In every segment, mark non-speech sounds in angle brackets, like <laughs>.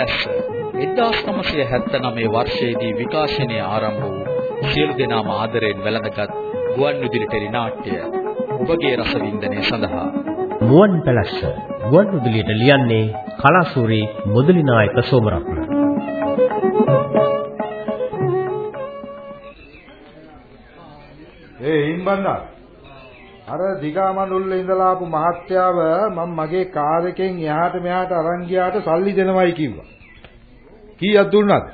පැලැස්ස. 1979 වර්ෂයේදී විකාශනය ආරම්භ වූ සියලු දෙනාම ආදරයෙන් වැළඳගත් ගුවන් විදුලි ටෙලි නාට්‍ය ඔබගේ රසවින්දනය සඳහා. මුවන් පැලැස්ස ගුවන් විදුලියට ලියන්නේ කලාසූරි මුදලි නායක සෝමරත්න. ඒ හිම්බන්නා අර දිගමඬුල්ලේ ඉඳලා ආපු මහත්තයාව මම මගේ කාර් එකෙන් එහාට මෙහාට අරන් ගියාට සල්ලි දෙනවයි කිව්වා. කීයක් දුන්නද?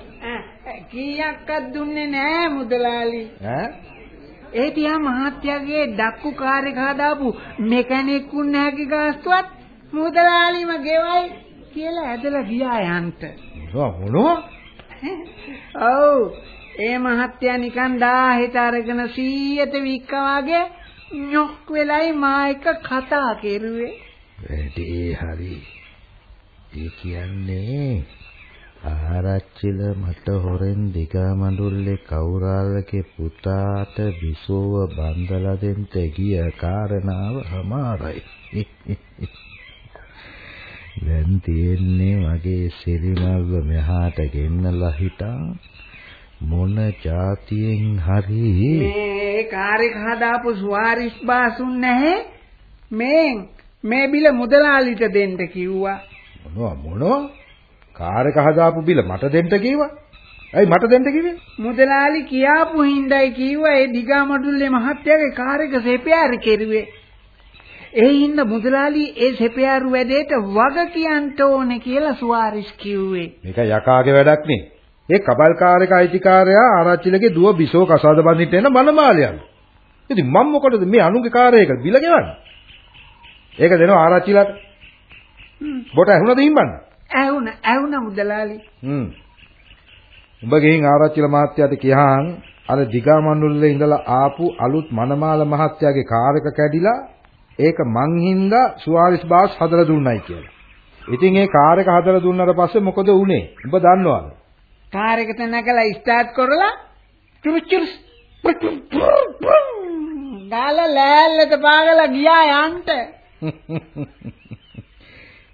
කීයක්වත් දුන්නේ නෑ මුදලාලි. ඈ? ඒ තියා මහත්තයාගේ ඩක්කු කාර් එක හදාපු මෙකැනික් උන් නැගේ ගාස්තුවත් මුදලාලිම ගෙවයි කියලා ඇදලා ගියා යන්ට. මොනවා? ඔව් ඒ මහත්තයා නිකන් 1000ට අරගෙන 100ට වික්කා වගේ nyok වෙලයි මා එක කතා කෙරුවේ. වැඩේ හරි. ඒ කියන්නේ ආරච්චිල මට හොරෙන් දිගමඬුල්ලේ කෞරාලගේ පුතාට විසෝව බන්දලා දෙන්න ගිය කාරණාව හමාරයි. <laughs> දැන් තියෙන්නේ මගේ සිරිමල්ව මෙහාට ගෙන්නලා හිටා මොන જાතියෙන් හරි මේ කාර්යක හදාපු ස්වාරිස් බාසුන් නැහැ. මේ මේ බිල මුදලාලිට දෙන්න කිව්වා. මොනවා මොනවා? කාර් එක හදාපු බිල මට දෙන්න කිව්වා? ඇයි මට දෙන්න කිව්වේ? මුදලාලි කියාපු හින්දායි කිව්වා. ඒ දිගමඩුල්ලේ මහත්තයාගේ කාර් එක සෙපයාර කෙරුවේ. ඒ හින්දා මුදලාලි ඒ සෙපයාරු වැඩේට වග කියන්න ඕනේ කියලා සුවාරිස් කිව්වේ. මේක යකාගේ වැඩක් නේ ඒ කබල්කාරක අයිතිකාරයා ආරච්චිලගේ දුව බිසෝ කසාද බඳින්න එන මනමාලයන්. ඉතින් මම මොකටද මේ අනුගේ කාර්යයක බිල ගෙවන්නේ? ඒක දෙනවා ආරච්චිලට. බොට ඇහුණද හිම්බන්න? ඇහුණ ඇහුණ මුදලාලි. හ්ම්. උඹ ගෙහින් ආරච්චිල මහත්තයාට කියහන් අර දිගමන්ඩුල්ලේ ඉඳලා ආපු අලුත් මනමාල මහත්තයාගේ කාර් එක කැඩිලා ඒක මං හින්දා සුවාරිස් බාස් හදලා දුන්නයි කියලා. ඉතින් ඒ කාර් එක හදලා දුන්නාට පස්සේ මොකද වුනේ? උඹ දන්නවද? කාර් එකට නැගලා ස්ටාර්ට් කරලා චුරුචුරුස් ගාලා ලෑල්ලට පාගලා ගියා යන්ට. <laughs>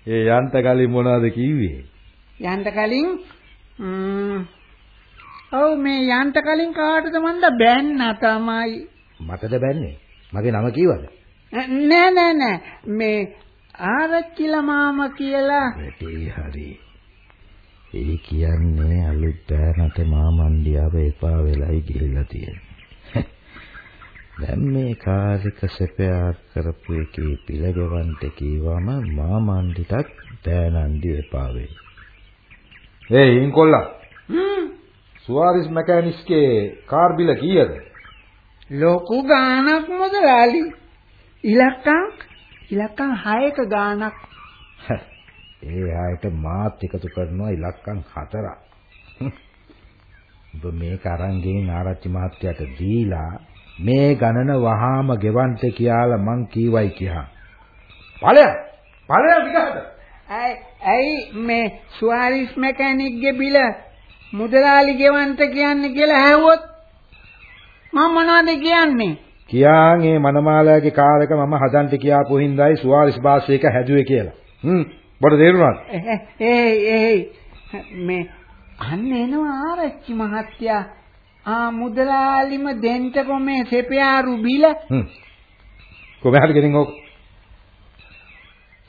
ඒ යන්ත කලින් මොනවද කිව්වේ? යන්ට කලින් ඔව් මේ යන්ට කලින් කාටද මන්ද බැන්න තමයි. මටද බැන්නේ? මගේ නම කිව්වද? නෑ නෑ නෑ මේ ආරච්චිලා මාමා කියලා. ඒ හරි. ඒ කියන්නේ අලුත් බෑනට මාමණ්ඩියාව එපා වෙලයි ගිහිල්ලා තියෙන්නේ. <laughs> දැන් මේ කාර්යක සැපයාත් කරපු එකේ පිළගවන්ට කීවම මාමණ්ඩිටත් බෑනන්ඩි එපා වෙයි. ඒ ඉන්කොල්ලා. හ්ම්. සුවාරිස් මැකැනික්ස්ගේ කාර් බිල කීයද? ලොකු ගාණක් මොදලාලි. ඉලක්කම් ඉලක්කම් 6ක ගාණක්. <laughs> ඒ ආයත මාත් එකතු කරනවා ඉලක්කම් හතරක්. ඔබ මේක අරන් ගෙයින් ආරච්චි මහත්තයාට දීලා මේ ගණන වහාම ගෙවන්න කියලා මං කීවයි කියා. ඵලයක් ඵලයක් විගහද? ඇයි මේ සුවාරිස් මැකැනික්ගේ බිල මුදලාලි ගෙවන්න කියන්නේ කියලා ඇහුවොත් මම මොනවද කියන්නේ? කියාන් මේ මනමාලයාගේ කාර් එක මම හදන්න කියාපු හින්දායි සුවාරිස් බාස් එක හැදුවේ කියලා. හ්ම් බඩ තේරුණාද? ඒ ඒ මේ අන්න එනවා ආරච්චි මහත්තයා. ආ මුදලාලිම දෙන්ටකො මේ සෙපයාරු බිල. හ්ම්. කොහමද ගෙනින් ඕක?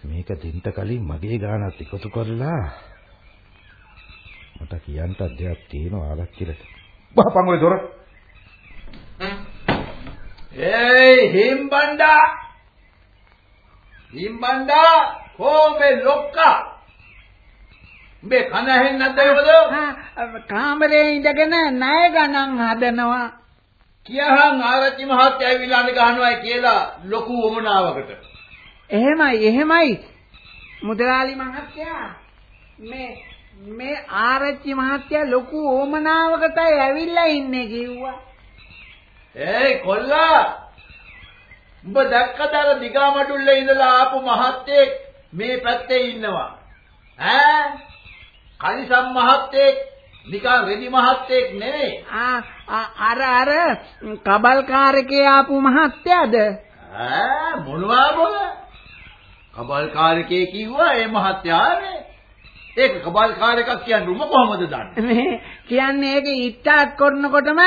මේක දෙන්න කලින් මගේ ගානත් එකතු කරලා මට කියන්න දෙයක් තියෙනවා ආරච්චිලට. බහපන් ඔය දොර. ඒයි හිම්බණ්ඩා හිම්බණ්ඩා කොඹේ ලොක්කා? උඹේ කන ඇහෙන්නේ නැද්ද ඒකද කාමරේ ඉඳගෙන ණය ගණන් හදනවා. කියහන් ආරච්චි මහත්තයා ඇවිල්ලා ගහනවායි කියලා ලොකු වමනාවකට. එහෙමයි එහෙමයි. මුදලාලි මහත්තයා මේ මේ ආරච්චි මහත්තයා ලොකු ඕමනාවකටයි ඇවිල්ලා ඉන්නේ කිව්වා. ඒයි කොල්ලා උඹ දැක්කද අර දිගමඩුල්ලේ ඉඳලා ආපු මහත්තයෙක් මේ පැත්තේ ඉන්නවා. ඈ? කලිසම් මහත්තයෙක් නිකන් රෙදි මහත්තයෙක් නෙවෙයි ආ අර අර කබල්කාරකේ ආපු මහත්තයාද? ඈ මොනවා බොල? කබල්කාරකේ කිව්වා ඒ මහත්තයානේ ඒක කබල්කාර එකක් කියන්නේ උඹ කොහමද දන්නේ? මේ කියන්නේ ඒක ඉට්ටක් කරනකොටම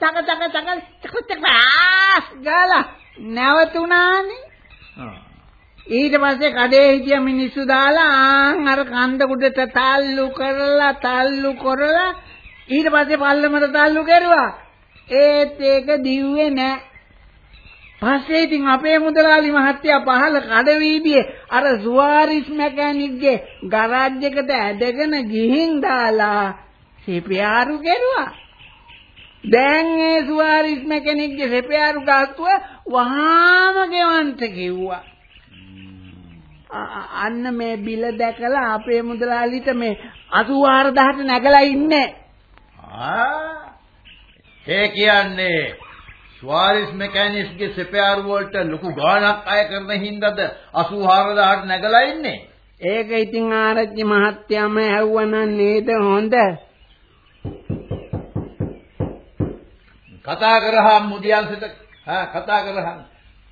තක තක තක තක තක ආස් ගාලා නැවතුණානේ. ඊට පස්සේ කඩේ හිටිය මිනිස්සු දාලා ආන් අර කන්ද කුඩට තල්ලු කරලා තල්ලු කරලා ඊට පස්සේ පල්ලමට තල්ලු කරුවා. ඒත් ඒක දිව්වේ නෑ. පස්සේ ඉතින් අපේ මුදලාලි මහත්තයා පහල කඩවීදියේ අර සුවාරිස් මැකැනික්ගේ ගරාජ් එකට ඇදගෙන ගිහින් දාලා සෙපියාරු කෙරුවා. දැන් ඒ සුවාරිස් මැකැනික්ගේ සෙපියාරු ගාස්තුව වහාම ගෙවන්ට කිව්වා. අන්න මේ බිල දැකලා අපේ මුදලාලිට මේ 84000ට නැගලා ඉන්නේ. ආ ඒ කියන්නේ ස්වාරිස් මෙකැනිස්ගේ සෙපයාරු වලට ලොකු ගාණක් අය කරන හින්දාද 84000ට නැගලා ඉන්නේ. ඒක ඉතින් ආරච්චි මහත්තයාම ඇහුවනම් නේද හොඳ? කතා කරහම් මුදියන්සට කතා කරහම්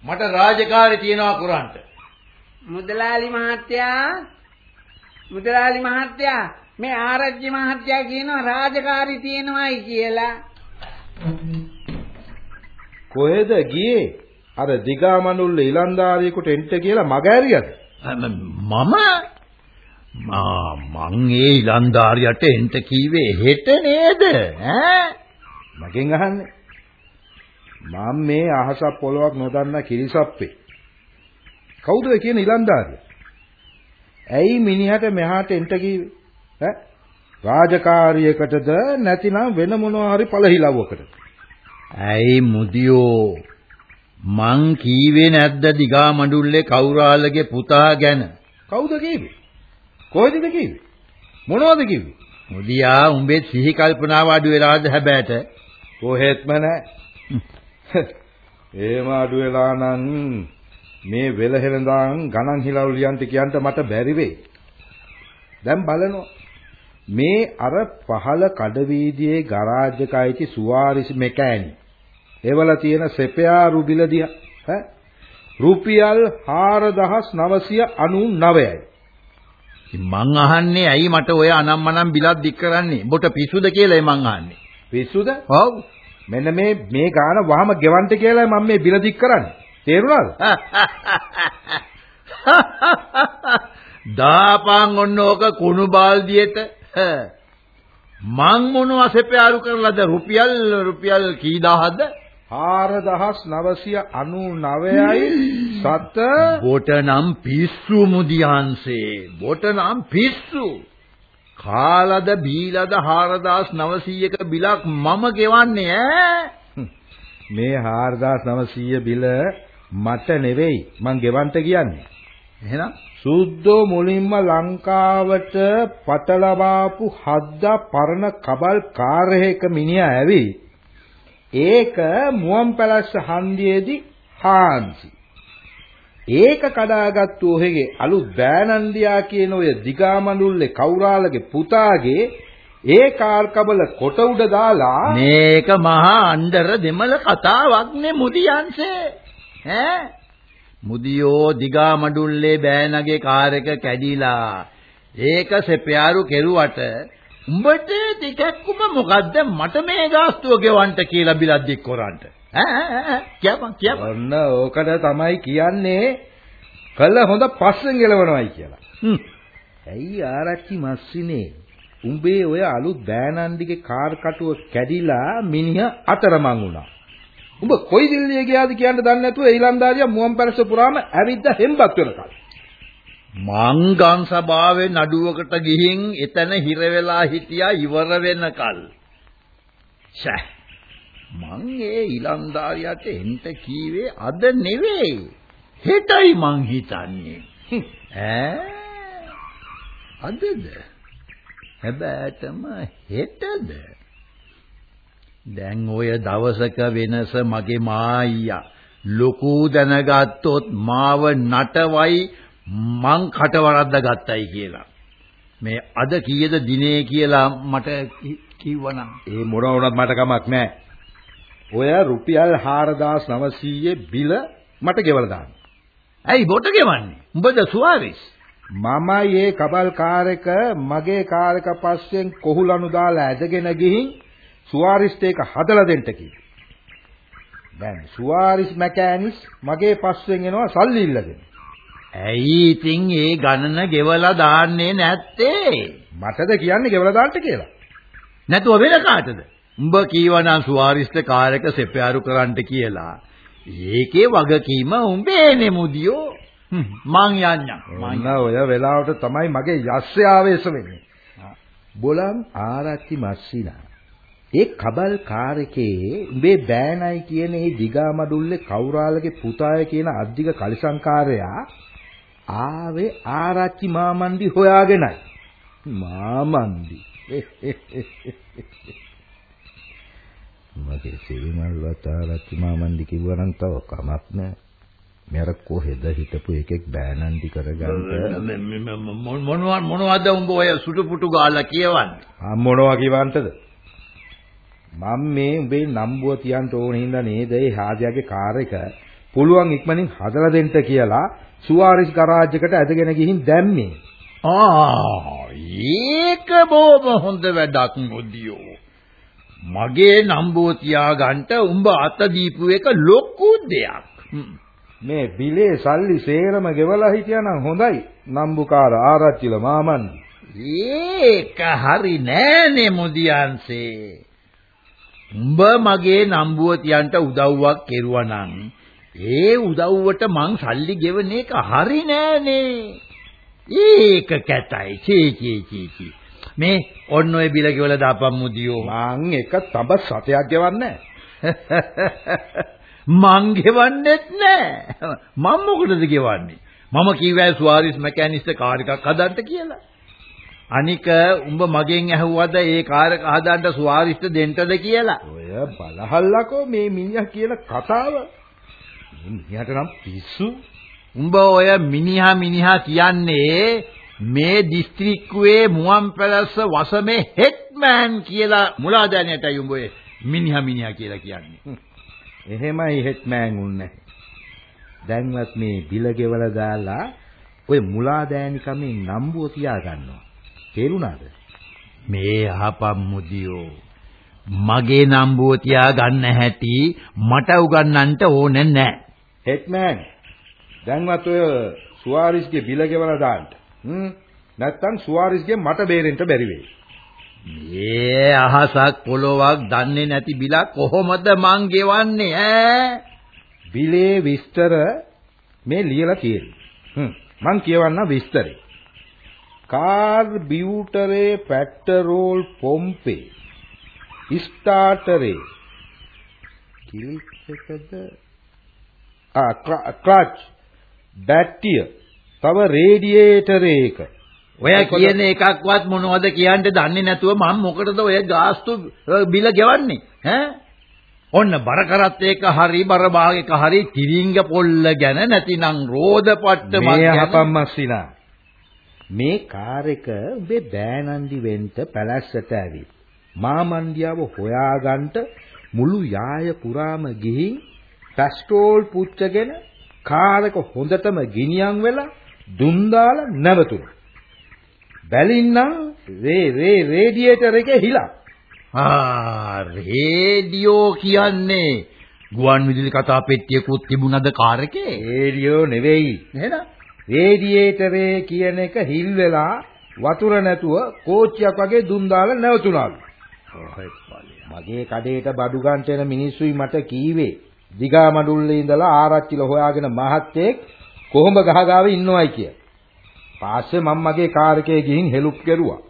මට රාජකාරී තියනවා කුරන්ට. මුදලාලි මහත්තයා මුදලාලි මහත්තයා මේ ආරච්චි මහත්තයා කියනවා රාජකාරී තියෙනවායි කියලා. කොහෙද ගියේ? අර දිගාමනුල්ල ඉලන්දාරියෙකුට එන්න කියලා මග ඇරියද? මම මා මං ඒ ඉලන්දාරියට එන්න කීවේ හෙට නේද ඈ මගෙන් අහන්නේ. මම මේ අහස පොලොවක් නොදන්න කිරිසප්පේ. කවුද ඒ කියන ඉලන්දාරිය? ඇයි මිනිහට මෙහාට එන්න කීවේ? ඈ? රාජකාරියකටද නැතිනම් වෙන මොනවා හරි පළහිලව්වකටද? ඇයි මුදියෝ මං කීවේ නැද්ද දිගා මඩුල්ලේ කෞරාලගේ පුතා ගැන කවුද කිව්වේ? කොහෙද කිව්වේ? මොනවද කිව්වේ? මුදියා උඹේ සිහි කල්පනාව අඩු වෙලාද හැබෑට කොහෙත්ම නැහැ. <laughs> එහෙම අඩු වෙලා නම් මේ වෙලහෙලඳාන් ගණන් හිලව් ලියන්ට කියන්න මට බැරි වෙයි. දැන් බලනවා. මේ අර පහල කඩවීදියේ ගරාජ් එක අයිති සුවාරිස් මෙකෑනි. ඒවල තියෙන සෙපයා රුබිල දිහා ඈ රුපියල් 4999යි. මං අහන්නේ ඇයි මට ඔය අනම්මනම් බිලක් දික් කරන්නේ? ඔබට පිස්සුද කියලායි මං අහන්නේ. පිස්සුද? ඔව්. මෙන්න මේ මේ ගාන වහම ගෙවන්න කියලා මම මේ බිල දික් කරන්නේ. තේරුණාද? <laughs> දාපන් ඔන්න ඕක කුණු බාල්දියට. මං මොනව සෙපයාරු කරලාද? රුපියල් රුපියල් කී දහද 4999යි සත බොට නම් පිස්සු මුදියන්සේ බොට නම් පිස්සු. කාලද බීලද 4900ක බිලක් මම ගෙවන්නේ ඈ. මේ 4900 බිල මට නෙවෙයි. මං ගෙවන්න කියන්නේ. එහෙනම් සුද්ධෝ මුලින්ම ලංකාවට පතලවාපු හද්දා පරණ කබල් කාර්යයක මිනිහා ඇවි. ඒක මුවන් පැලස්ස හන්දියේදී හාන්සි. ඒක කඩාගත්තු ඔහෙගේ අලුත් බෑනන්දියා කියන ඔය දිගාමඳුල්ලේ කෞරාලගේ පුතාගේ ඒ කාර් කබල කොට උඩ දාලා මේක මහා අnder දෙමළ කතාවක් නේ මුදියන්සේ. ඈ? මුදියෝ දිගා මඩුල්ලේ බෑනගේ කාර් එක කැඩිලා. ඒක සෙපයාරු කෙරුවට උඹට ටිකක්ම මොකද්ද මට මේ ගාස්තුව ගෙවන්න කියලා බිලක් දික් කරන්න ඈ කියපන් කියපන්. ඔන්න ඕකට තමයි කියන්නේ කළ හොඳ පස්සෙන් ගලවනවයි කියලා. ඇයි ආරච්චි මස්සිනේ? උඹේ ඔය අලුත් බෑනන්දිගේ කාර් කටුව කැඩිලා මිනිහ අතරමං වුණා. උඹ කොයි දිල්ලිය ගියාද කියන්න දන්නේ නැතුව ඊලන්දාරියා මුවන් පැලස පුරාම ඇවිද්දා හෙම්බත් වෙනකල්. මං ගම් සභාවේ නඩුවකට ගිහින් එතන හිර වෙලා හිටියා ඉවර වෙනකල්. ෂෑ. මං ඒ ඊලන්දාරියාට එන්න කීවේ අද නෙවෙයි. හෙටයි මං හිතන්නේ. ඈ අදද? හැබැයිටම හෙටද? දැන් ඔය දවසක වෙනස මගේ මායියා ලොකු දැනගත්තොත් මාව නටවයි මං කටවරද්ද ගත්තයි කියලා. මේ අද කීයද දිනේ කියලා මට කිව්වනම් ඒ මොන වුණත් මට කමක් නැහැ. ඔය රුපියල් 4900 බිල මට ගෙවලා දාන්න. ඇයි බොට ගෙවන්නේ? උඹද සුවාරිස්? මමයි ඒ කබල් කාර්යක මගේ කාර්යක පස්සෙන් කොහුලනු දාලා ඇදගෙන ගිහින් සුවාරිස්ට ඒක හදලා දෙන්න කිව්වා. දැන් සුවාරිස් මැකෑනිස් මගේ පස්සෙන් එනවා සල්ලි ඉල්ලගෙන. ඇයි ඉතින් ඒ ගණන ගෙවලා දාන්නේ නැත්තේ? මටද කියන්නේ ගෙවලා දාන්න කියලා. නැතුව වෙන කාටද? උඹ කීවනම් සුවාරිස්ට කාර්යක සෙපයාරු කරන්න කියලා. ඒකේ වගකීම උඹේනේ මුදියෝ. මං යන්නම්. ඔන්න ඔය වෙලාවට තමයි මගේ යස්සේ ආවේශ වෙන්නේ. බොලම් ආරච්චි මස්සිනා. ඒ කබල් කාර්යකේ උඹේ බෑනයි කියන ඒ දිගා මඩුල්ලේ කෞරාලගේ පුතාය කියන අධික කලිසංකාරයා ආවේ ආරච්චි මාමන්දි හොයාගෙනයි. මාමන්දි. මගේ සිරිමල් වතාරච්චි මාමන්දි කිව්වනම් තව කමක් නැහැ. මෙර කොහෙද හිටපු එකෙක් බෑනන්දි කරගන්න මොනවද මොනවද උඹ ඔය සුටු පුටු ගාලා කියවන්නේ? ආ මොනවා කිවන්තද? මම මේ උඹේ නම්බුව තියන්න ඕන හින්දා නේද ඒ හාජයාගේ කාර් එක පුළුවන් ඉක්මනින් හදලා දෙන්න කියලා සුවාරිස් ගරාජ් එකට ඇදගෙන ගිහින් දැම්මේ. ආ ඒක බොහොම හොඳ වැඩක් මොදියෝ. මගේ නම්බුව තියාගන්න උඹ අත දීපු එක ලොකු දෙයක්. මේ බිලේ සල්ලි සේරම ගෙවලා හිටියානම් හොඳයි. නම්බුකාර ආරච්චිල මාමන්. ඒක හරි නෑනේ මුදියන්සේ. උඹ මගේ නම්බුව තියන්ට උදව්වක් කෙරුවා ඒ උදව්වට මං සල්ලි ගෙවන එක හරි නෑනේ. ඒක කැතයි. චී චී චී චී. මේ ඔන්න ඔය බිල ගෙවලා දාපම් මුදියෝ. මං එක තඹ සතයක් ගෙවන්නේ <laughs> මං ගෙවන්නෙත් නෑ. මම මොකටද ගෙවන්නේ? මම කිව්වා සුවාරිස් මැකැනිස්ට කාර් එකක් හදන්න කියලා. අනික උඹ මගෙන් ඇහුවද ඒ කාර් එක හදන්න සුවාරිස්ට දෙන්නද කියලා? ඔය බලහල්ලකෝ මේ මිනිහා කියන කතාව. මේ මිනිහට නම් පිස්සු. උඹ ඔය මිනිහා මිනිහා කියන්නේ මේ දිස්ත්‍රික්කුවේ මුවන්පැලස්ස වසමේ හෙඩ්මෑන් කියලා මුලාදැනියටයි උඹ ඔය මිනිහා මිනිහා කියලා කියන්නේ. එහෙමයි හෙට්මෑන් උන්නේ. දැන්වත් මේ බිල ගෙවලා දාලා ඔය මුලාදෑනි කමෙන් නම්බුව තියා ගන්නවා. තේරුණාද? මේ අහපම් මුදියෝ මගේ නම්බුව තියා ගන්න හැටි මට උගන්නන්න ඕනේ නැහැ. හෙට්මෑන් දැන්වත් ඔය සුවාරිස්ගේ බිල ගෙවලා දාන්න. හ්ම් නැත්තම් සුවාරිස්ගේ මට බේරෙන්න බැරි වෙයි. මේ අහසක් පොළොවක් දන්නේ නැති බිලක් කොහොමද මං ගෙවන්නේ ඈ? බිලේ විස්තර මේ ලියලා තියෙනවා. හ්ම් මං කියවන්න විස්තරේ. කාර්බියුටරේ පෙට්‍රෝල් පොම්පේ ස්ටාර්ටරේ කිලික් එකද? ආ ක්ලච්. බැට්ටිය. තව රේඩියේටරේ එක. ඔය කියන එකක්වත් මොනවද කියන්න දන්නේ නැතුව මම මොකටද ඔය ගාස්තු බිල ගෙවන්නේ? ඈ? ඔන්න බර කරත් එක හරි බර භාගයක හරි තිරිංග පොල්ල ගැන නැතිනම් රෝද පට්ට මේ අපම්මස්සිනා මේ කාර් එක උඹේ බෑනන්දි වෙන්න පැලැස්සට ඇවිත් මාමන්ඩියාව හොයාගන්න මුළු යාය පුරාම ගිහින් පැස්ටෝල් පුච්චගෙන කාර් එක හොඳටම ගිනියම් වෙලා දුම් දාලා නැවතුණා. බැලින්නම් රේ රේ රේඩියේටර් එකේ හිලා. ආ රේඩියෝ කියන්නේ ගුවන් විදුලි කතා පෙට්ටියකුත් තිබුණද කාර් එකේ? රේඩියෝ නෙවෙයි. එහෙනම් රේඩියේටරේ කියන එක හිල් වෙලා වතුර නැතුව කෝච්චියක් වගේ දුම් දාලා නැවතුණාලු. මගේ කඩේට බඩු ගන්නට එන මිනිස්සුයි මට කීවේ දිගා මඩුල්ලේ ඉඳලා ආරච්චිල හොයාගෙන මහත්තයෙක් කොහොඹ ගහගාවේ ඉන්නවයි කිය. පස්සේ මම මගේ කාර් එකේ ගිහින් හෙලුප් කෙරුවා.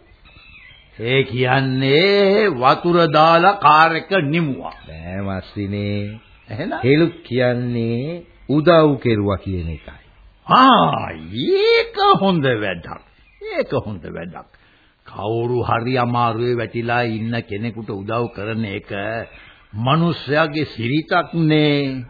ඒ කියන්නේ වතුර දාලා කාර් එක නිමුවා. නෑ මස්සිනේ. එහෙනම් හෙලුප් කියන්නේ උදව් කෙරුවා කියන එකයි. ආ ඒක හොඳ වැඩක්. ඒක හොඳ වැඩක්. කවුරු හරි අමාරුවේ වැටිලා ඉන්න කෙනෙකුට උදව් කරන එක මිනිස්යාගේ සිරිතක් නේ.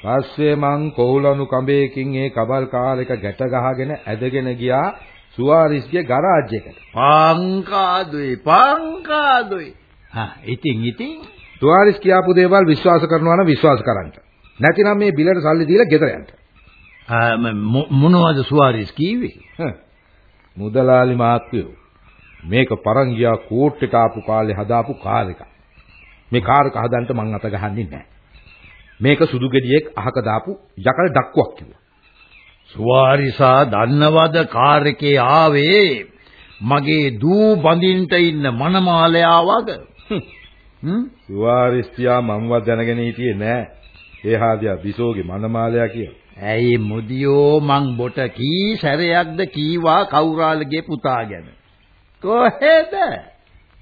පස්සේ මං කොහුලනු කඹේකින් ඒ කබල් කාර් එක ගැට ගහගෙන ඇදගෙන ගියා සුවාරිස්ගේ ගරාජ් එකට. පංකාදුයි පංකාදුයි. හා ඉතින් ඉතින් සුවාරිස් කියාපු දේවල් විශ්වාස කරනවා නම් විශ්වාස කරන්න. නැතිනම් මේ බිලට සල්ලි දීලා ගෙදර යන්න. මොනවද සුවාරිස් කිව්වේ? මුදලාලි මාත්‍යෝ මේක පරන් ගියා කෝට් එක ආපු කාලේ හදාපු කාර් එකක්. මේ කාර් එක හදන්න මං අත ගහන්නේ නැහැ. මේක සුදු ගෙඩියෙක් අහක දාපු යකඩ ඩක්කුවක් කිව්වා. සුවාරිසා දන්නවද කාර් එකේ ආවේ මගේ දූ බඳින්ට ඉන්න මනමාලයා වග හ්ම් සුවාරිස්තියා මම්වත් දැනගෙන හිටියේ නෑ. ඒ හාදියා බිසෝගේ මනමාලයා කියලා. ඇයි මුදියෝ මං බොට කී සැරයක්ද කීවා කවුරාලගේ පුතා ගැන? කොහෙද?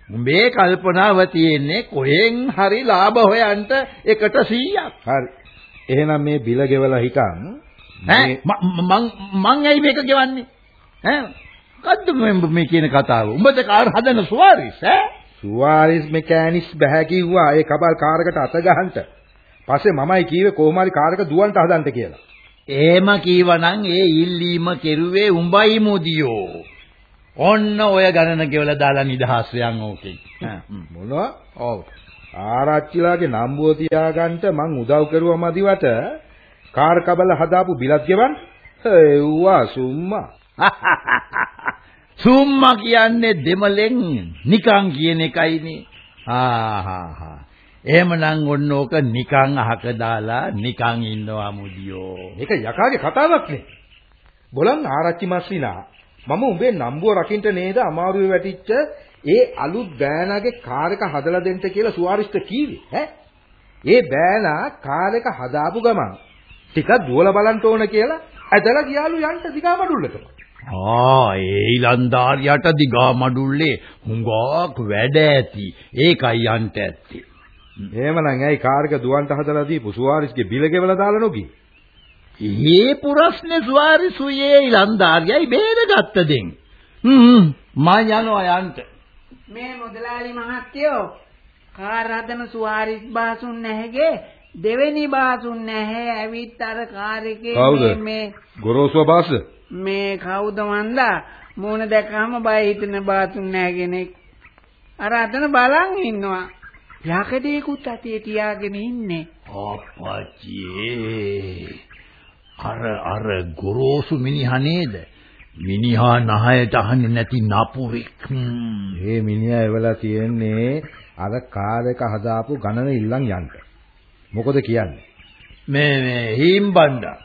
උඹේ කල්පනාව තියෙන්නේ කොහෙන් හරි ලාභ හොයන්ට එකට 100ක් හරි. එහෙනම් මේ බිල ගෙවලා හිටන් ඈ මං මං ඇයි මේක ගෙවන්නේ? ඈ මොකද්ද මේ කියන කතාව? උඹද කාර් හදන සුවාරිස් ඈ? සුවාරිස් මෙකැනික්ස් බෑ කිව්වා. ඒ කබල් කාරකට අත ගහන්න. පස්සේ මමයි කීවේ කොහොම හරි කාරක දුවන්ට හදන්න කියලා. එහෙම කීවනම් ඒ ඉල්ලීම කෙරුවේ උඹයි මොදියෝ. ඔන්න ඔය ගණන ගෙවලා දාලා නිදහස් යන් ඕකෙන්. මොනවා? ඔව්. ආරච්චිලාගේ නම්බුව තියාගන්න මං උදව් කරුවා මදිවට කාර් කබල හදාපු බිලත් ගෙවන්න. ඒවා සුම්මා. <laughs> සුම්මා කියන්නේ දෙමලෙන් නිකං කියන එකයිනේ. ආහා එහෙමනම් ඔන්න ඕක නිකං අහක දාලා නිකං ඉන්නවා මුදියෝ. මේක යකාගේ කතාවක් නේ. බලන් ආරච්චි මස්සිනා මම උඹේ නම්බුව රකින්න නේද අමාරුවේ වැටිච්ච ඒ අලුත් බෑනාගේ කාර් එක හදලා දෙන්න කියලා සුවාරිස්ට කීවේ ඈ ඒ බෑනා කාර් එක හදාපු ගමන් ටිකක් දුවලා බලන්න ඕන කියලා ඇදලා ගියාලු යන්න දිගා මඩුල්ලට ආ ඒ ඊලන්දාරියට දිගා මඩුල්ලේ හුඟක් වැඩ ඇති ඒකයි යන්ට ඇත්තේ එහෙමනම් ඇයි කාර් එක දුවන්ට හදලා දීපු? සුවාරිස්ගේ බිල ගෙවලා දාලා නොගියේ ඒ පුරස්නේ සුවාරිසුයේ ඊලන්දාරියයි බේරගත්ත දෙන්. හ්ම් මම යනවා යන්ට. මේ මුදලාලි මහත්තයෝ කාර් හදන සුවාරිස් බාසුන් නැහැගේ දෙවෙනි බාසුන් නැහැ ඇවිත් අර කාර් එකේ මේ ගොරෝසුව බාස? මේ කවුද මන්දා? මූණ දැක්කම බය හිතෙන බාසුන් නැහැ කෙනෙක්. අර අතන බලන් ඉන්නවා යකඩේකුත් අතේ තියාගෙන ඉන්නේ අප්පච්චියේ අර අර ගොරෝසු මිනිහා නේද? මිනිහා නහයට අහන්නේ නැති නපුරෙක්. මේ මිනිහා එවලා තියෙන්නේ අර කාර් එක හදාපු ගණන ඉල්ලන් යන්න. මොකද කියන්නේ? මේ මේ හීම්බණ්ඩා.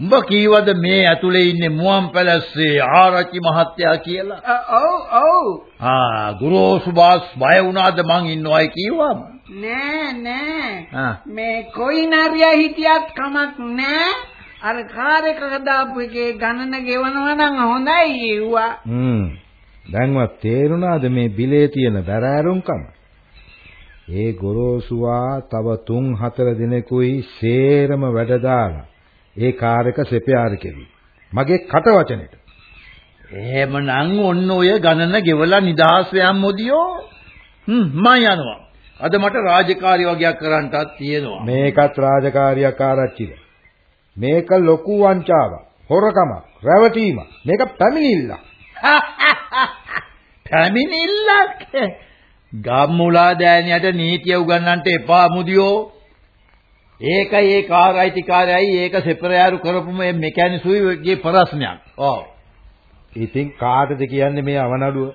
උඹ කීවද මේ ඇතුලේ ඉන්නේ මුවන් පැලස්සේ ආරච්චි මහත්තයා කියලා? ඔව් ඔව්. ආ ගුරුසු බාස් බය වුණාද මං ඉන්නවයි කිව්වම? නෑ නෑ. මේ කොයි නරියා හිටියත් කමක් නෑ. අර කාර් එක හදාපු එකේ ගණන ගෙවනවා නම් හොඳයි ඊවා. හ්ම්. දැන්වත් තේරුණාද මේ බිලේ තියෙන බැරෑරුම්කම? ඒ ගොරෝසුවා තව 3-4 දිනකුයි සේරම වැඩ දාලා ඒ කාර් එක සෙපයාර කෙරි. මගේ කට වචනෙට. එහෙමනම් ඔන්න ඔය ගණන ගෙවලා නිදහස් වෙයන් මොදියෝ. හ්ම් මම යනවා. අද මට රාජකාරි වගේක් කරන්නටත් තියෙනවා. මේකත් රාජකාරියක් ආරච්චිද. මේක ලොකු වංචාවක්. හොරකමක්, රැවටීමක්. මේක පැමිණිල්ලක්. <laughs> පැමිණිල්ලක්. ගම්මුලා දෑනියට නීතිය උගන්වන්නට එපා මුදියෝ. ඒක ඒ කාර්යයිතිකාරයයි ඒක සෙපරයාරු කරපු මේ මෙකැනිසුයිගේ ප්‍රශ්නයක්. ඔව්. ඉතින් කාටද කියන්නේ මේ අවනඩුව?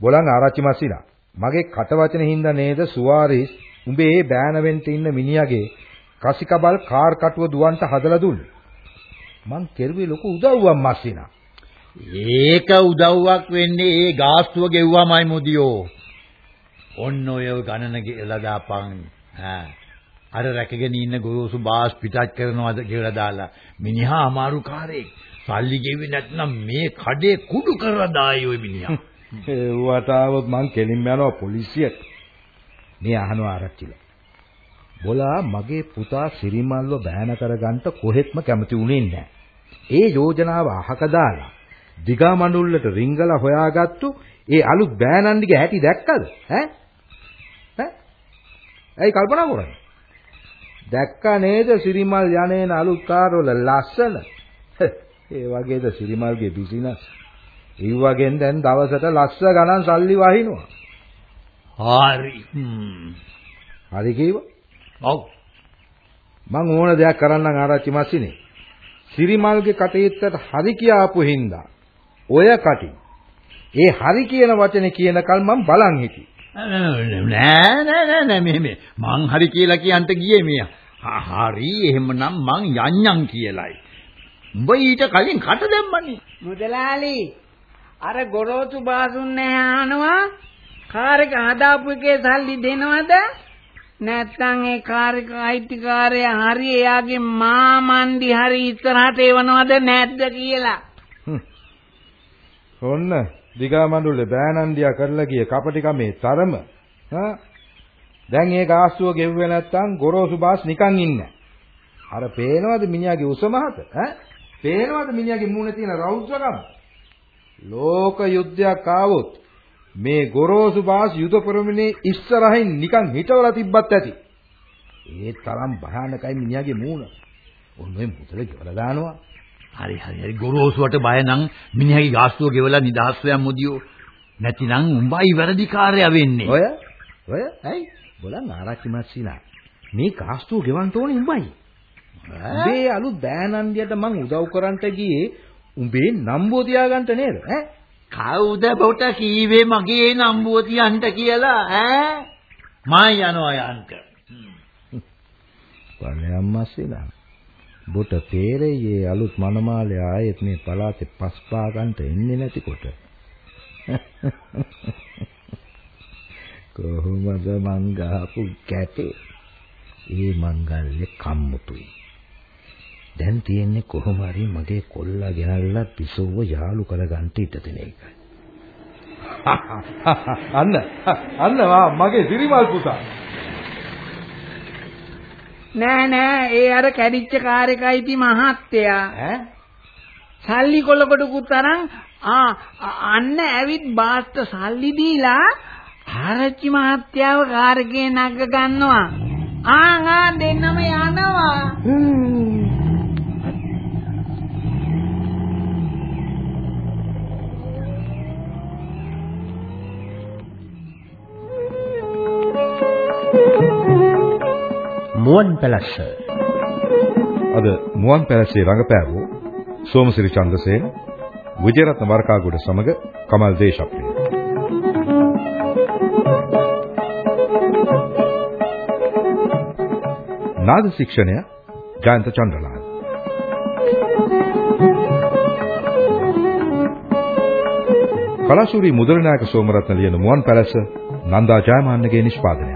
බොලන් ආරච්චි මස්සිනා. මගේ කට වචන හින්දා නේද සුවාරිස් උඹේ බෑනවෙන්ට ඉන්න මිනිහාගේ කසිකබල් කාර් කටුව දුවන්ට හදලා දුන්නේ. මං කෙරුවේ ලොකු උදව්වක් මස්සිනා. ඒක උදව්වක් වෙන්නේ ඒ ගාස්තුව ගෙව්වමයි මුදියෝ. ඔන්න ඔය ගණන ගෙලා දාපන්. ආ. අර රැකගෙන ඉන්න ගොරෝසු බාස් පිටත් කරනවාද කියලා දාලා මිනිහා අමාරු කාරේ. සල්ලි ගෙවි නැත්නම් මේ කඩේ කුඩු කරලා දායි ඔය මිනිහා. <laughs> ඒ වතාවත් මං කෙලින්ම යනවා පොලිසියට. මේ අහනවා ආරච්චිලා. බොලා මගේ පුතා සිරිමල්ව බෑන කරගන්න කොහෙත්ම කැමති වුණේ නැහැ. ඒ යෝජනාව අහක දාලා දිගා මඬුල්ලට රිංගලා හොයාගත්තු ඒ අලුත් බෑනන්ඩිගේ හැටි දැක්කද? ඈ? ඈ? ඇයි කල්පනා කරන්නේ? දැක්කා නේද සිරිමල් යන්නේන අලුත් කාර්වල ලස්සන? ඒ වගේද සිරිමල්ගේ බිසිනස්. ඒ වගෙන් දැන් දවසට ලස්ස ගණන් සල්ලි වහිනවා. හරි. හරි කිව්වා? ඔව්. මං ඕන දෙයක් කරන්නම් ආරච්චි මස්සිනේ. සිරිමල්ගේ කටයුත්තට හරි කියාපු හින්දා ඔය කටින්. ඒ හරි කියන වචනේ කියනකල් මම බලන් හිටියේ. නෑ නෑ නෑ නෑ මේ මේ මං හරි කියලා කියන්ට ගියේ මේ. හරි එහෙමනම් මං යන්නම් කියලයි. උඹ ඊට කලින් කට දැම්මනේ. මුදලාලි අර ගොරෝසු බාසුන් නැහැ අහනවා කාර් එක හදාපු එකේ සල්ලි දෙනවද නැත්නම් ඒ කාර් එක අයිතිකාරයා හරි එයාගේ මාමන්දි හරි ඉස්සරහට එවනවද නැද්ද කියලා ඔන්න දිගා මඬුල්ලේ බෑනන්දියා කරලා ගිය කපටිකමේ තරම හා දැන් ඒ ගාස්තුව ගෙව්වේ නැත්තම් ගොරෝසු බාස් නිකන් ඉන්නේ. අර පේනවද මිනිහාගේ උස මහත? ඈ? පේනවද මිනිහාගේ මූණේ තියෙන රෞද්‍රකම? ලෝක යුද්ධයක් ආවොත් මේ ගොරෝසු බාස් යුද පෙරමුණේ ඉස්සරහින් නිකන් හිටවලා තිබ්බත් ඇති. ඒ තරම් භයානකයි මිනිහාගේ මූණ. ඔන්න ඔය මුදල ගෙවලා දානවා. හරි හරි හරි. ගොරෝසුවට බය නම් මිනිහාගේ ගාස්තුව ගෙවලා නිදහස් වෙයන් මුදියෝ. නැතිනම් උඹයි වැරදිකාරයා වෙන්නේ. ඔය ඔය ඇයි? බලන්න ආරච්චි මස්සිනා මේ කාස්තුව ගෙවන්න ඕනේ උඹයි. උඹේ අලුත් බෑනන්දියට මං උදව් කරන්නට ගියේ උඹේ නම්බුව තියාගන්න නේද? ඈ? කවුද බොට කීවේ මගේ නම්බුව තියන්න කියලා? ඈ? මම යනවා යන්ට. බලයන් මස්සිනා බොට තේරෙයේ අලුත් මනමාලේ ආයෙත් මේ පලාතේ පස් පා ගන්නට එන්නේ නැතිකොට <laughs> කොහොමද මං ගහපු කැටේ? ඒ මංගල්‍ය කම්මුතුයි. දැන් තියෙන්නේ කොහොම හරි මගේ කොල්ලා ගෙනල්ලා පිසෝව යාළු කරගන්න ඉඩ දෙන එකයි. <laughs> අන්න අන්න මගේ සිරිමල් පුතා. නෑ නෑ ඒ අර කැඩිච්ච කාර් එකයි ති මහත්තයා ඈ සල්ලි කොලකොටකුත් අරන් ආ අන්න ඇවිත් බාස්ට සල්ලි දීලා ආරච්චි මහත්තයාව කාර් එකේ නග ගන්නවා. ආ ආ දෙන්නම යනවා. මුවන් පැලස්ස. අද මුවන් පැලසේ රඟපෑවෝ සෝමසිරි චන්ද්‍රසේන විජයරත්න වරකාගොඩ සමග කමල් දේශප්‍රිය. නාද ශික්ෂණය ජයන්ත චන්ද්‍රලාල්. කලාශූරි මුදලනායක සෝමරත්න ලියන මුවන් පැලස නන්දා ජයමාන්නගේ නිෂ්පාදනය.